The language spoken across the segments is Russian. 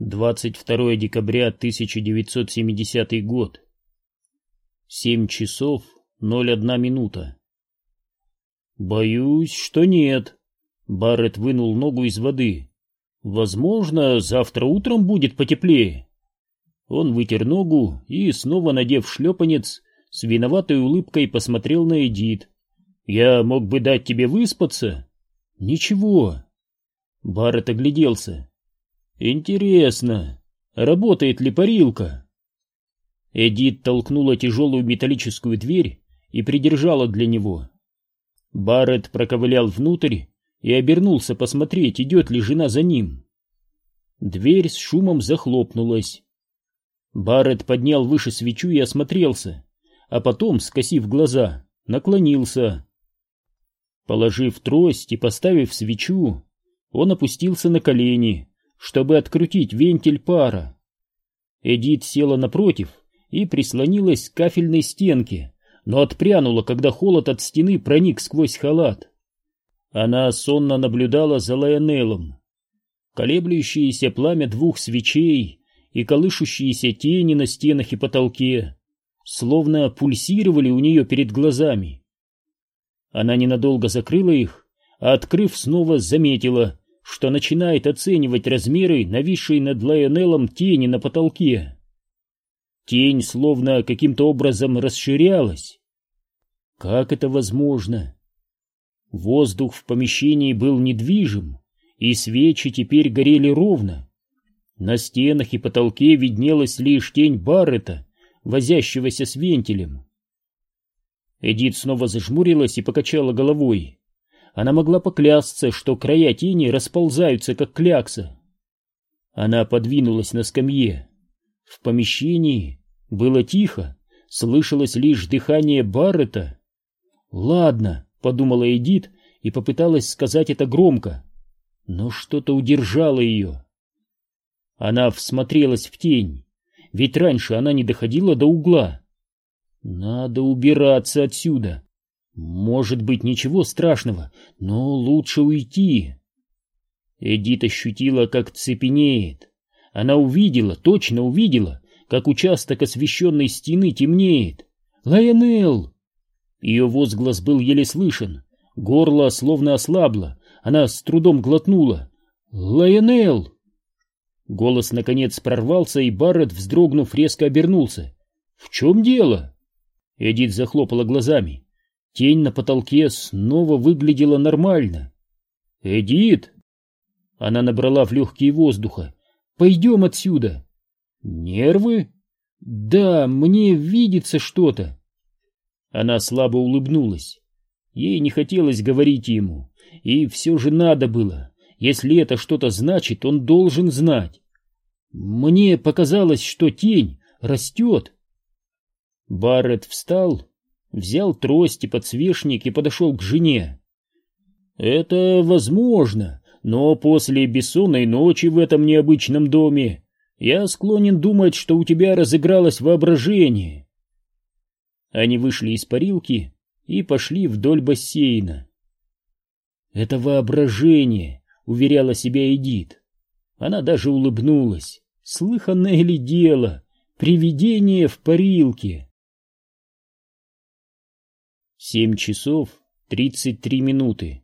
22 декабря 1970 год. 7 часов 01 минута. Боюсь, что нет. Барретт вынул ногу из воды. Возможно, завтра утром будет потеплее. Он вытер ногу и, снова надев шлепанец, с виноватой улыбкой посмотрел на Эдит. «Я мог бы дать тебе выспаться?» «Ничего». Барретт огляделся. Интересно, работает ли парилка? Эдит толкнула тяжелую металлическую дверь и придержала для него. Барретт проковылял внутрь и обернулся посмотреть, идет ли жена за ним. Дверь с шумом захлопнулась. Барретт поднял выше свечу и осмотрелся, а потом, скосив глаза, наклонился. Положив трость и поставив свечу, он опустился на колени чтобы открутить вентиль пара. Эдит села напротив и прислонилась к кафельной стенке, но отпрянула, когда холод от стены проник сквозь халат. Она сонно наблюдала за Лайонеллом. Колеблющееся пламя двух свечей и колышущиеся тени на стенах и потолке словно пульсировали у нее перед глазами. Она ненадолго закрыла их, а, открыв, снова заметила, что начинает оценивать размеры нависшей над Лайонеллом тени на потолке. Тень словно каким-то образом расширялась. Как это возможно? Воздух в помещении был недвижим, и свечи теперь горели ровно. На стенах и потолке виднелась лишь тень Баррета, возящегося с вентилем. Эдит снова зажмурилась и покачала головой она могла поклясться, что края тени расползаются, как клякса. Она подвинулась на скамье. В помещении было тихо, слышалось лишь дыхание Баррета. «Ладно», — подумала Эдит и попыталась сказать это громко, но что-то удержало ее. Она всмотрелась в тень, ведь раньше она не доходила до угла. «Надо убираться отсюда», может быть, ничего страшного, но лучше уйти. Эдит ощутила, как цепенеет. Она увидела, точно увидела, как участок освещенной стены темнеет. «Лайонелл!» Ее возглас был еле слышен. Горло словно ослабло. Она с трудом глотнула. «Лайонелл!» Голос наконец прорвался, и Барретт, вздрогнув, резко обернулся. «В чем дело?» Эдит захлопала глазами. Тень на потолке снова выглядела нормально. «Эдит!» Она набрала в легкие воздуха. «Пойдем отсюда!» «Нервы?» «Да, мне видится что-то!» Она слабо улыбнулась. Ей не хотелось говорить ему, и все же надо было. Если это что-то значит, он должен знать. Мне показалось, что тень растет. Барретт встал взял трость и подсвечник и подошел к жене. «Это возможно, но после бессонной ночи в этом необычном доме я склонен думать, что у тебя разыгралось воображение». Они вышли из парилки и пошли вдоль бассейна. «Это воображение», — уверяла себя Эдит. Она даже улыбнулась. Слыханное ли дело? Привидение в парилке. Семь часов тридцать три минуты.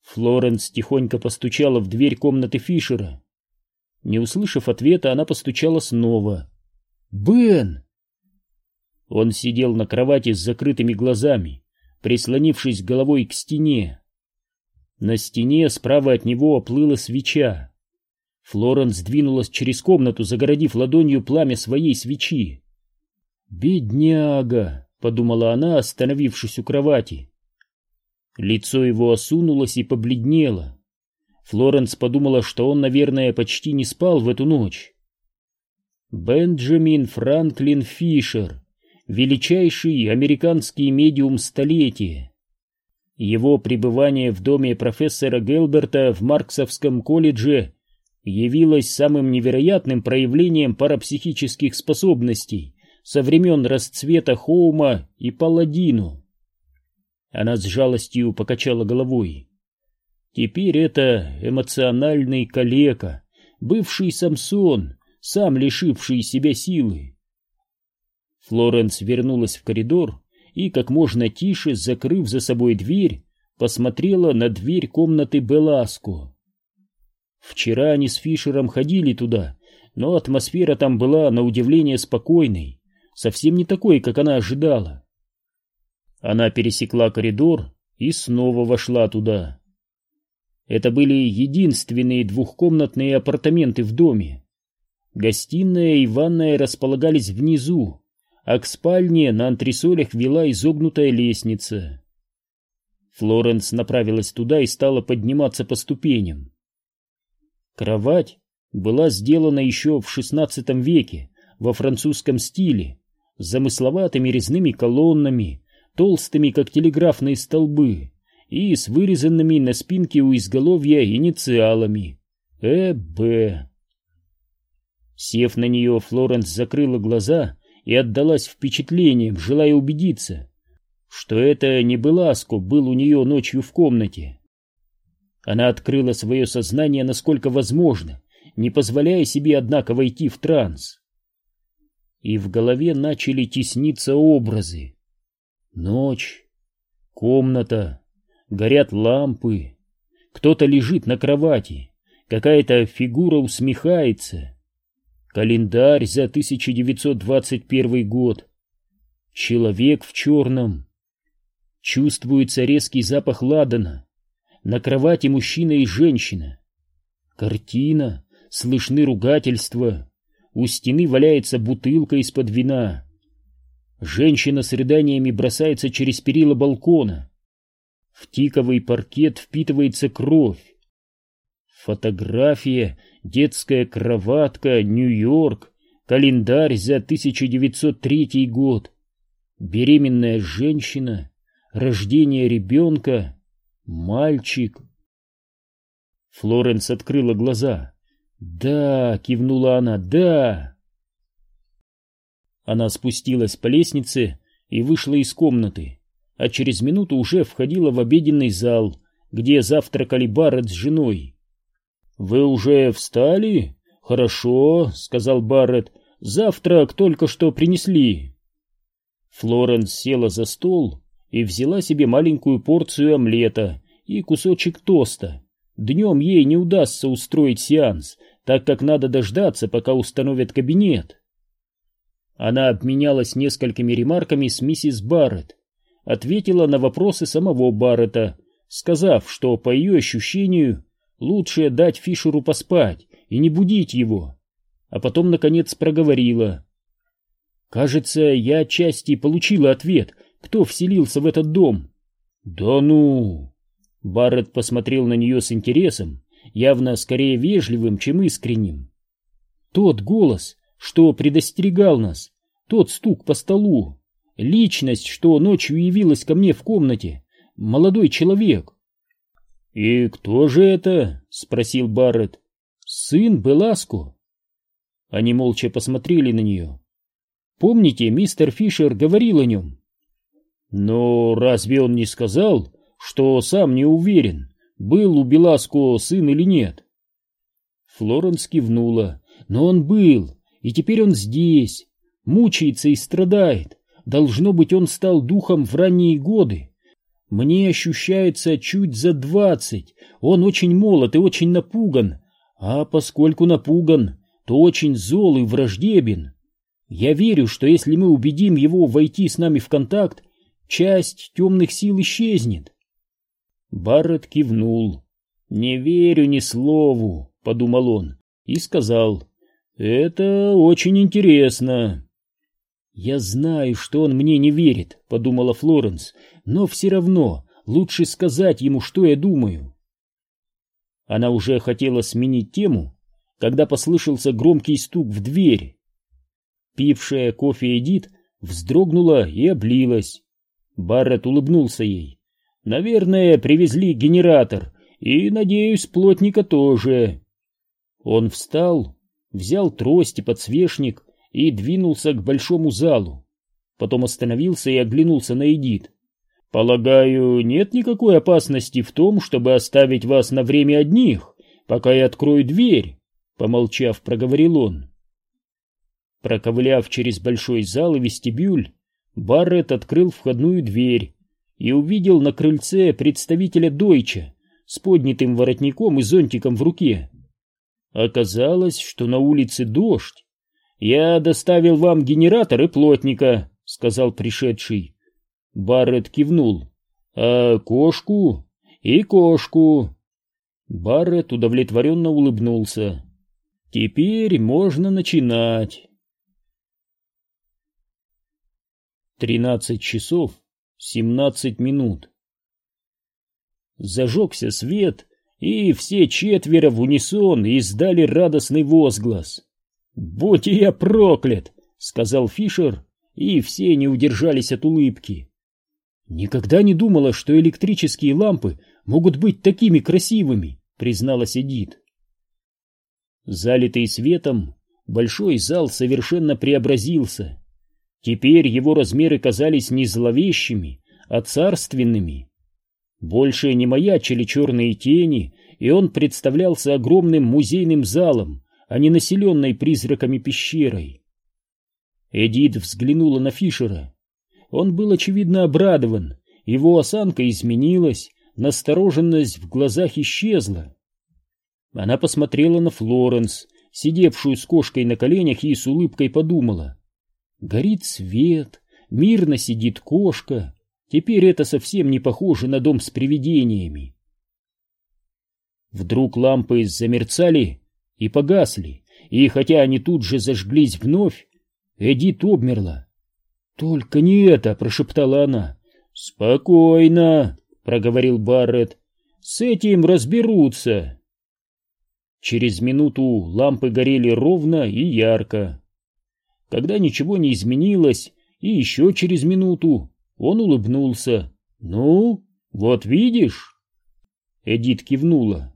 Флоренс тихонько постучала в дверь комнаты Фишера. Не услышав ответа, она постучала снова. «Бен!» Он сидел на кровати с закрытыми глазами, прислонившись головой к стене. На стене справа от него оплыла свеча. Флоренс двинулась через комнату, загородив ладонью пламя своей свечи. «Бедняга!» — подумала она, остановившись у кровати. Лицо его осунулось и побледнело. Флоренс подумала, что он, наверное, почти не спал в эту ночь. Бенджамин Франклин Фишер, величайший американский медиум столетия. Его пребывание в доме профессора Гелберта в Марксовском колледже явилось самым невероятным проявлением парапсихических способностей, со времен расцвета Хоума и Палладину. Она с жалостью покачала головой. Теперь это эмоциональный калека, бывший Самсон, сам лишивший себя силы. Флоренс вернулась в коридор и, как можно тише, закрыв за собой дверь, посмотрела на дверь комнаты Беласко. Вчера они с Фишером ходили туда, но атмосфера там была, на удивление, спокойной, совсем не такой, как она ожидала. Она пересекла коридор и снова вошла туда. Это были единственные двухкомнатные апартаменты в доме. Гостиная и ванная располагались внизу, а к спальне на антресолях вела изогнутая лестница. Флоренс направилась туда и стала подниматься по ступеням. Кровать была сделана еще в XVI веке во французском стиле, с замысловатыми резными колоннами, толстыми, как телеграфные столбы, и с вырезанными на спинке у изголовья инициалами «Э.Б». Сев на нее, Флоренс закрыла глаза и отдалась впечатлениям, желая убедиться, что это не Беласко был у нее ночью в комнате. Она открыла свое сознание насколько возможно, не позволяя себе, однако, войти в транс. И в голове начали тесниться образы. Ночь, комната, горят лампы, кто-то лежит на кровати, какая-то фигура усмехается. Календарь за 1921 год. Человек в черном. Чувствуется резкий запах ладана. На кровати мужчина и женщина. Картина, слышны ругательства. У стены валяется бутылка из-под вина. Женщина с рыданиями бросается через перила балкона. В тиковый паркет впитывается кровь. Фотография, детская кроватка, Нью-Йорк, календарь за 1903 год. Беременная женщина, рождение ребенка, мальчик. Флоренс открыла глаза. «Да!» — кивнула она. «Да!» Она спустилась по лестнице и вышла из комнаты, а через минуту уже входила в обеденный зал, где завтракали Барретт с женой. «Вы уже встали? Хорошо», — сказал Барретт. «Завтрак только что принесли». Флоренс села за стол и взяла себе маленькую порцию омлета и кусочек тоста. Днем ей не удастся устроить сеанс, так как надо дождаться, пока установят кабинет. Она обменялась несколькими ремарками с миссис Барретт, ответила на вопросы самого Барретта, сказав, что, по ее ощущению, лучше дать Фишеру поспать и не будить его, а потом, наконец, проговорила. «Кажется, я отчасти получила ответ, кто вселился в этот дом». «Да ну!» Барретт посмотрел на нее с интересом, явно скорее вежливым, чем искренним. Тот голос, что предостерегал нас, тот стук по столу, личность, что ночью явилась ко мне в комнате, молодой человек. «И кто же это?» — спросил Барретт. «Сын Беласко». Они молча посмотрели на нее. «Помните, мистер Фишер говорил о нем?» «Но разве он не сказал, что сам не уверен?» Был у Беласко сын или нет. Флоренс кивнула. Но он был, и теперь он здесь, мучается и страдает. Должно быть, он стал духом в ранние годы. Мне ощущается чуть за двадцать. Он очень молод и очень напуган. А поскольку напуган, то очень зол и враждебен. Я верю, что если мы убедим его войти с нами в контакт, часть темных сил исчезнет. Барретт кивнул. «Не верю ни слову», — подумал он, и сказал, «Это очень интересно». «Я знаю, что он мне не верит», — подумала Флоренс, «но все равно лучше сказать ему, что я думаю». Она уже хотела сменить тему, когда послышался громкий стук в дверь. Пившая кофе Эдит вздрогнула и облилась. Барретт улыбнулся ей. Наверное, привезли генератор, и, надеюсь, плотника тоже. Он встал, взял трость и подсвечник и двинулся к большому залу. Потом остановился и оглянулся на Эдит. «Полагаю, нет никакой опасности в том, чтобы оставить вас на время одних, пока я открою дверь?» — помолчав, проговорил он. Проковыляв через большой зал и вестибюль, Барретт открыл входную дверь и увидел на крыльце представителя Дойча с поднятым воротником и зонтиком в руке. Оказалось, что на улице дождь. «Я доставил вам генератор и плотника», — сказал пришедший. Барретт кивнул. «А кошку?» «И кошку». Барретт удовлетворенно улыбнулся. «Теперь можно начинать». Тринадцать часов семнадцать минут. Зажегся свет, и все четверо в унисон издали радостный возглас. «Будь я проклят!» — сказал Фишер, и все не удержались от улыбки. «Никогда не думала, что электрические лампы могут быть такими красивыми», — призналась Эдит. Залитый светом, большой зал совершенно преобразился. Теперь его размеры казались не зловещими, а царственными. Больше не маячили черные тени, и он представлялся огромным музейным залом, а не населенной призраками пещерой. Эдит взглянула на Фишера. Он был, очевидно, обрадован, его осанка изменилась, настороженность в глазах исчезла. Она посмотрела на Флоренс, сидевшую с кошкой на коленях, и с улыбкой подумала — Горит свет, мирно сидит кошка. Теперь это совсем не похоже на дом с привидениями. Вдруг лампы замерцали и погасли, и хотя они тут же зажглись вновь, Эдит обмерла. «Только не это!» — прошептала она. «Спокойно!» — проговорил Барретт. «С этим разберутся!» Через минуту лампы горели ровно и ярко. Когда ничего не изменилось, и еще через минуту он улыбнулся. «Ну, вот видишь?» Эдит кивнула.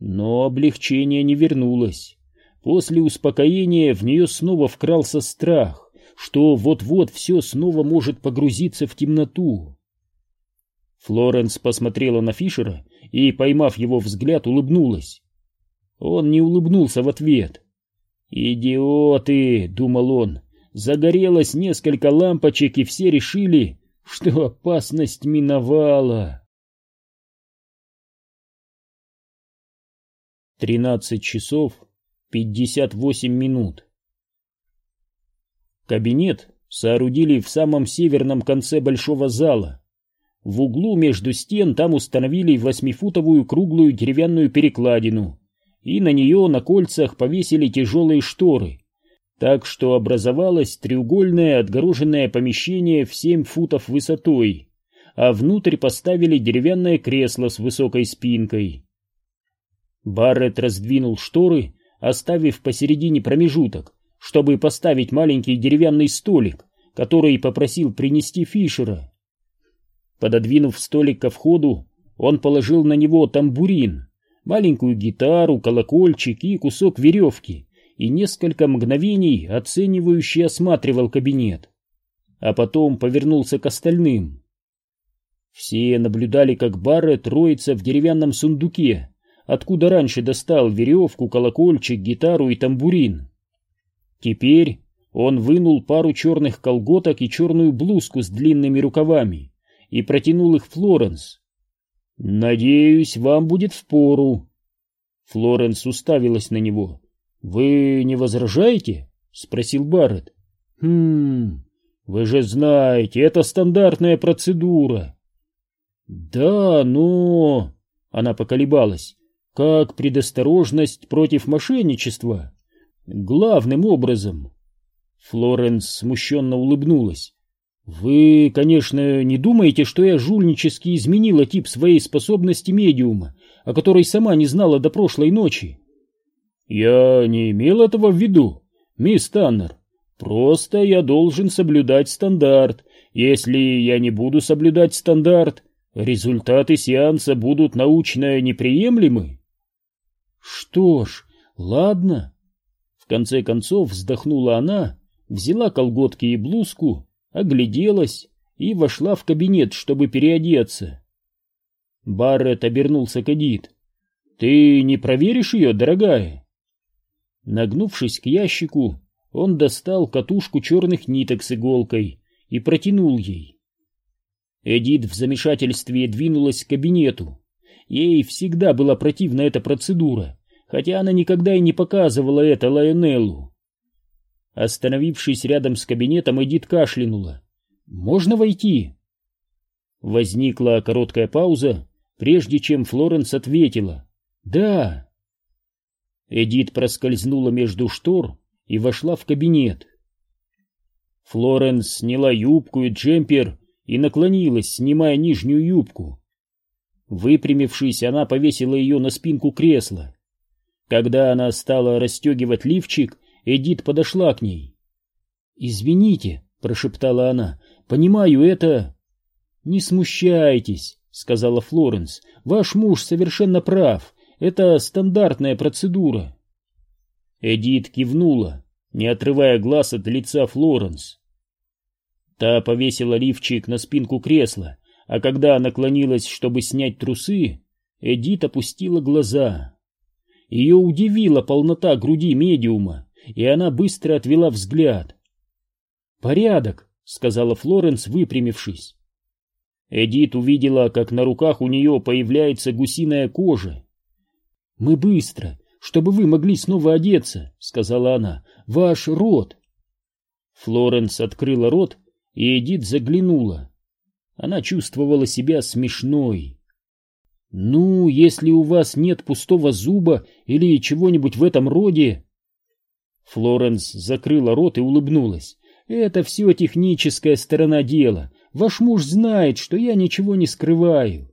Но облегчение не вернулось. После успокоения в нее снова вкрался страх, что вот-вот все снова может погрузиться в темноту. Флоренс посмотрела на Фишера и, поймав его взгляд, улыбнулась. Он не улыбнулся в ответ. «Идиоты!» — думал он. «Загорелось несколько лампочек, и все решили, что опасность миновала». Тринадцать часов пятьдесят восемь минут. Кабинет соорудили в самом северном конце большого зала. В углу между стен там установили восьмифутовую круглую деревянную перекладину, и на нее на кольцах повесили тяжелые шторы, так что образовалось треугольное отгороженное помещение в семь футов высотой, а внутрь поставили деревянное кресло с высокой спинкой. Барретт раздвинул шторы, оставив посередине промежуток, чтобы поставить маленький деревянный столик, который попросил принести Фишера. Пододвинув столик ко входу, он положил на него тамбурин, маленькую гитару, колокольчик и кусок веревки, и несколько мгновений оценивающе осматривал кабинет. А потом повернулся к остальным. Все наблюдали, как Барретт роется в деревянном сундуке, откуда раньше достал веревку, колокольчик, гитару и тамбурин. Теперь он вынул пару черных колготок и черную блузку с длинными рукавами и протянул их Флоренс. «Надеюсь, вам будет впору». Флоренс уставилась на него. «Вы не возражаете?» — спросил Барретт. «Хм, вы же знаете, это стандартная процедура». «Да, но...» — она поколебалась. «Как предосторожность против мошенничества?» «Главным образом». Флоренс смущенно улыбнулась. «Вы, конечно, не думаете, что я жульнически изменила тип своей способности медиума, о которой сама не знала до прошлой ночи?» «Я не имел этого в виду, мисс Таннер. Просто я должен соблюдать стандарт. Если я не буду соблюдать стандарт, результаты сеанса будут научно неприемлемы». «Что ж, ладно». В конце концов вздохнула она, взяла колготки и блузку огляделась и вошла в кабинет, чтобы переодеться. Барретт обернулся к Эдит. «Ты не проверишь ее, дорогая?» Нагнувшись к ящику, он достал катушку черных ниток с иголкой и протянул ей. Эдит в замешательстве двинулась к кабинету. Ей всегда была противна эта процедура, хотя она никогда и не показывала это Лайонеллу. Остановившись рядом с кабинетом, Эдит кашлянула. «Можно войти?» Возникла короткая пауза, прежде чем Флоренс ответила. «Да». Эдит проскользнула между штор и вошла в кабинет. Флоренс сняла юбку и джемпер и наклонилась, снимая нижнюю юбку. Выпрямившись, она повесила ее на спинку кресла. Когда она стала расстегивать лифчик, Эдит подошла к ней. «Извините», — прошептала она, — «понимаю, это...» «Не смущайтесь», — сказала Флоренс, — «ваш муж совершенно прав, это стандартная процедура». Эдит кивнула, не отрывая глаз от лица Флоренс. Та повесила лифчик на спинку кресла, а когда наклонилась, чтобы снять трусы, Эдит опустила глаза. Ее удивила полнота груди медиума, и она быстро отвела взгляд. «Порядок», — сказала Флоренс, выпрямившись. Эдит увидела, как на руках у нее появляется гусиная кожа. «Мы быстро, чтобы вы могли снова одеться», — сказала она. «Ваш рот». Флоренс открыла рот и Эдит заглянула. Она чувствовала себя смешной. «Ну, если у вас нет пустого зуба или чего-нибудь в этом роде...» Флоренс закрыла рот и улыбнулась. «Это все техническая сторона дела. Ваш муж знает, что я ничего не скрываю».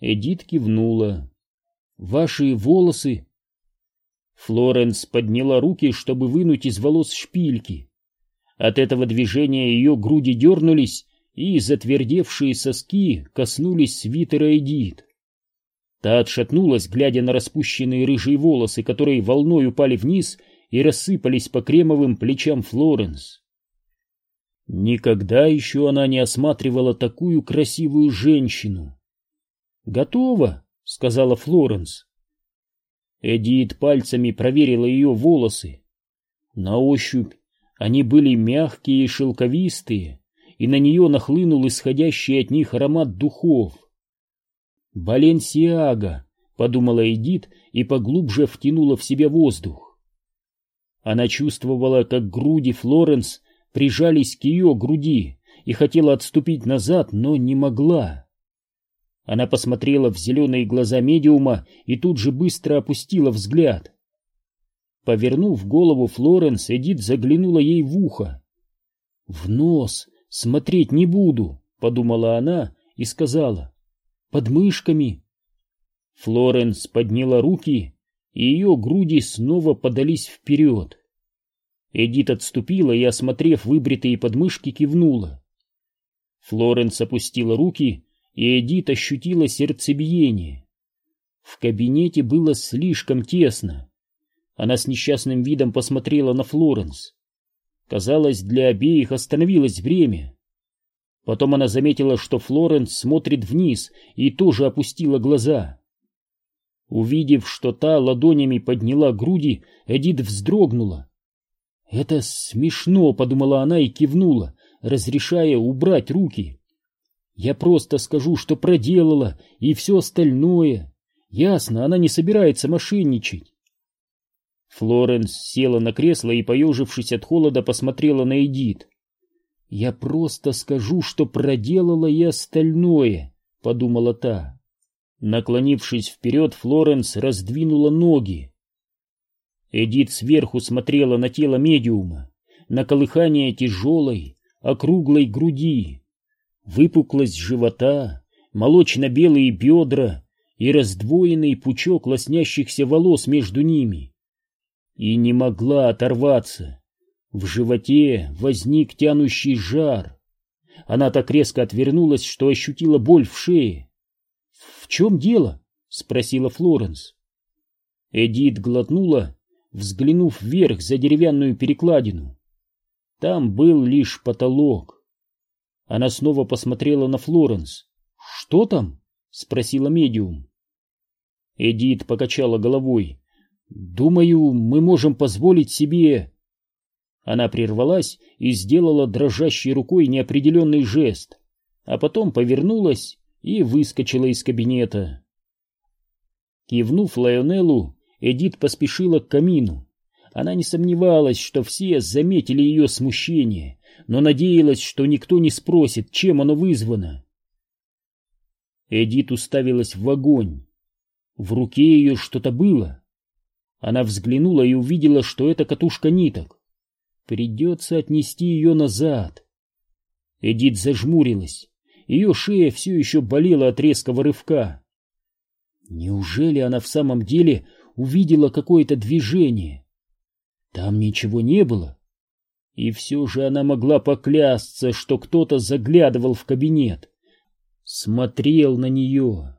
Эдит кивнула. «Ваши волосы...» Флоренс подняла руки, чтобы вынуть из волос шпильки. От этого движения ее груди дернулись, и затвердевшие соски коснулись свитера Эдит. Та отшатнулась, глядя на распущенные рыжие волосы, которые волной упали вниз и рассыпались по кремовым плечам Флоренс. Никогда еще она не осматривала такую красивую женщину. «Готово», — сказала Флоренс. Эдит пальцами проверила ее волосы. На ощупь они были мягкие и шелковистые, и на нее нахлынул исходящий от них аромат духов. «Баленсиага», — подумала Эдит и поглубже втянула в себя воздух. Она чувствовала, как груди Флоренс прижались к ее груди и хотела отступить назад, но не могла. Она посмотрела в зеленые глаза медиума и тут же быстро опустила взгляд. Повернув голову Флоренс, Эдит заглянула ей в ухо. «В нос смотреть не буду», — подумала она и сказала. «Под мышками». Флоренс подняла руки, и ее груди снова подались вперед. Эдит отступила и, осмотрев выбритые подмышки, кивнула. Флоренс опустила руки, и Эдит ощутила сердцебиение. В кабинете было слишком тесно. Она с несчастным видом посмотрела на Флоренс. Казалось, для обеих остановилось время. Потом она заметила, что Флоренс смотрит вниз и тоже опустила глаза. Увидев, что та ладонями подняла груди, Эдит вздрогнула. «Это смешно», — подумала она и кивнула, разрешая убрать руки. «Я просто скажу, что проделала, и все остальное. Ясно, она не собирается мошенничать. Флоренс села на кресло и, поежившись от холода, посмотрела на Эдит. «Я просто скажу, что проделала и остальное», — подумала та. Наклонившись вперед, Флоренс раздвинула ноги. Эдит сверху смотрела на тело медиума, на колыхание тяжелой, округлой груди, выпуклость живота, молочно-белые бедра и раздвоенный пучок лоснящихся волос между ними и не могла оторваться. В животе возник тянущий жар. Она так резко отвернулась, что ощутила боль в шее. — Чем дело? — спросила Флоренс. Эдит глотнула, взглянув вверх за деревянную перекладину. Там был лишь потолок. Она снова посмотрела на Флоренс. «Что там?» — спросила медиум. Эдит покачала головой. Думаю, мы можем позволить себе... Она прервалась и сделала дрожащей рукой неопределенный жест, а потом повернулась и выскочила из кабинета. Кивнув Лайонеллу, Эдит поспешила к камину. Она не сомневалась, что все заметили ее смущение, но надеялась, что никто не спросит, чем оно вызвано. Эдит уставилась в огонь. В руке ее что-то было. Она взглянула и увидела, что это катушка ниток. Придется отнести ее назад. Эдит зажмурилась. Ее шея все еще болела от резкого рывка. Неужели она в самом деле увидела какое-то движение? Там ничего не было. И все же она могла поклясться, что кто-то заглядывал в кабинет, смотрел на нее.